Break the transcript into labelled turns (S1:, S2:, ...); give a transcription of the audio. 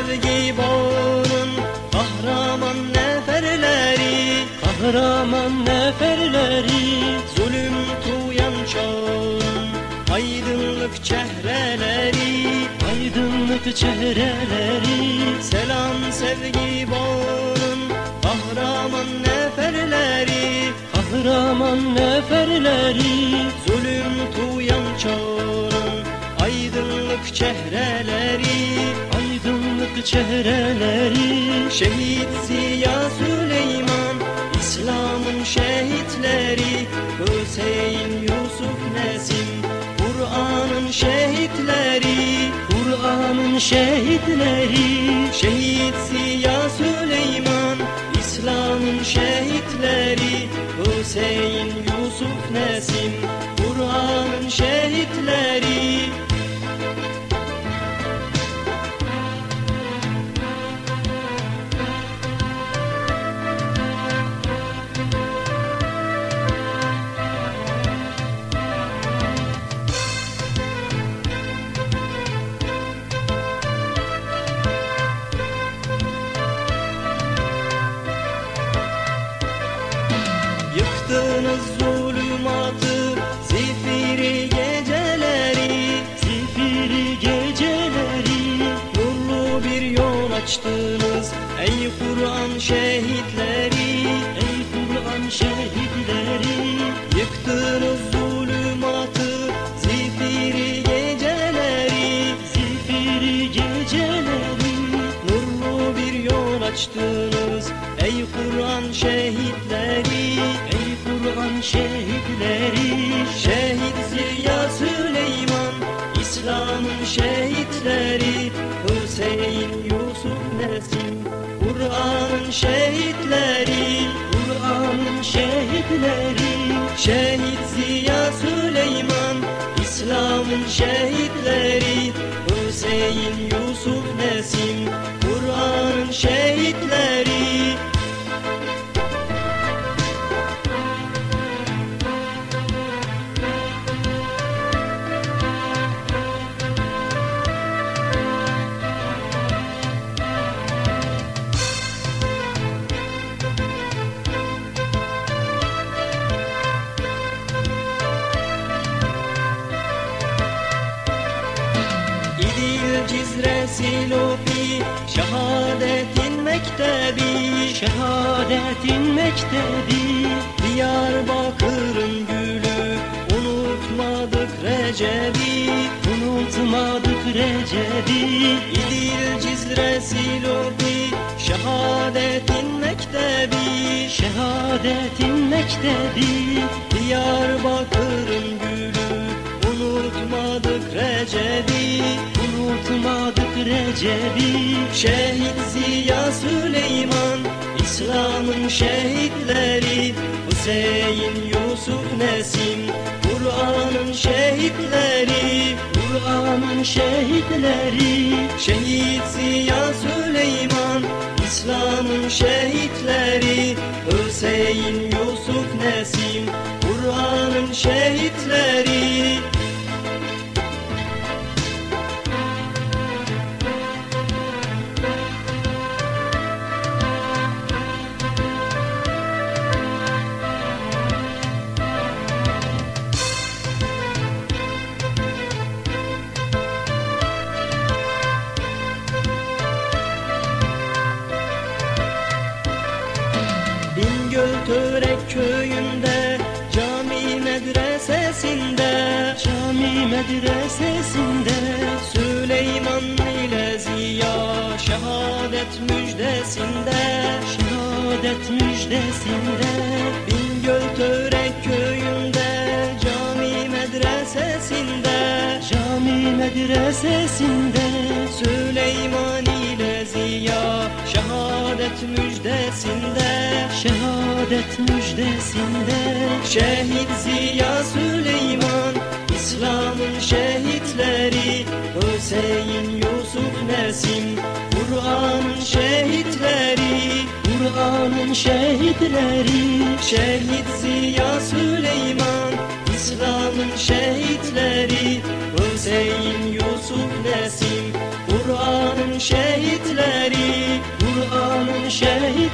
S1: sevgi bağının kahraman neferleri Kahraman neferleri.
S2: Zulüm tuyan çağın Aydınlık çehreleri
S1: Aydınlık çehreleri.
S2: Selam sevgi bağının kahraman neferleri
S1: Kahraman neferleri.
S2: Zulüm tuyan çağın Aydınlık çehreleri.
S1: Çehreleri
S2: Şehit Ziya Süleyman İslam'ın şehitleri Hüseyin Yusuf Nesim Kur'an'ın şehitleri
S1: Kur'an'ın şehitleri
S2: Şehit Ziya Süleyman İslam'ın şehitleri Hüseyin Yusuf Nesim Yıktınız zulümatı Zifiri geceleri
S1: Zifiri geceleri.
S2: Nurlu bir yol açtınız Ey Kur'an şehitleri
S1: Ey Kur'an şehitleri.
S2: Yıktınız şehitleri Şehit Ziya Süleyman İslam'ın şehitleri Hüseyin Yusuf Nesim Kur'an'ın şehitleri
S1: Kur'an'ın şehitleri
S2: Şehit Ziya Süleyman İslam'ın şehitleri Hüseyin Yusuf Nesim Kur'an'ın şehitleri İdil Cizre Silopi Şehadetin mektebi
S1: Şehadetin mektebi
S2: Diyarbakır'ın gülü Unutmadık Recep'i
S1: Unutmadık Recep'i
S2: İdil Cizre Silopi Şehadetin mektebi
S1: Şehadetin mektebi
S2: Diyarbakır'ın gülü Unutmadık Recep'i
S1: Unutmadık Recep'i
S2: Şehit Ziya Süleyman İslam'ın şehitleri Hüseyin Yusuf Nesim Kur'an'ın şehitleri
S1: Kur'an'ın şehitleri
S2: Şehit Ziya Süleyman İslam'ın şehitleri Hüseyin Yusuf Nesim Kur'an'ın şehitleri Köyünde Cami medresesinde
S1: Cami medresesinde
S2: Süleyman ile Ziya Şehadet müjdesinde
S1: Şehadet müjdesinde
S2: Bingöl Törek köyünde Cami medresesinde
S1: Cami medresesinde
S2: Süleyman ile Ziya Şehadet müjdesinde
S1: Şehadet müjdesinde.
S2: Şehit Ziya Süleyman İslam'ın şehitleri. Hüseyin Yusuf Nesim Kur'an'ın şehitleri.
S1: Kur'an'ın şehitleri.
S2: Şehit Ziya Süleyman İslam'ın şehitleri. Hüseyin Yusuf Nesim Kur'an'ın şehitleri.
S1: Kur'an'ın şehitleri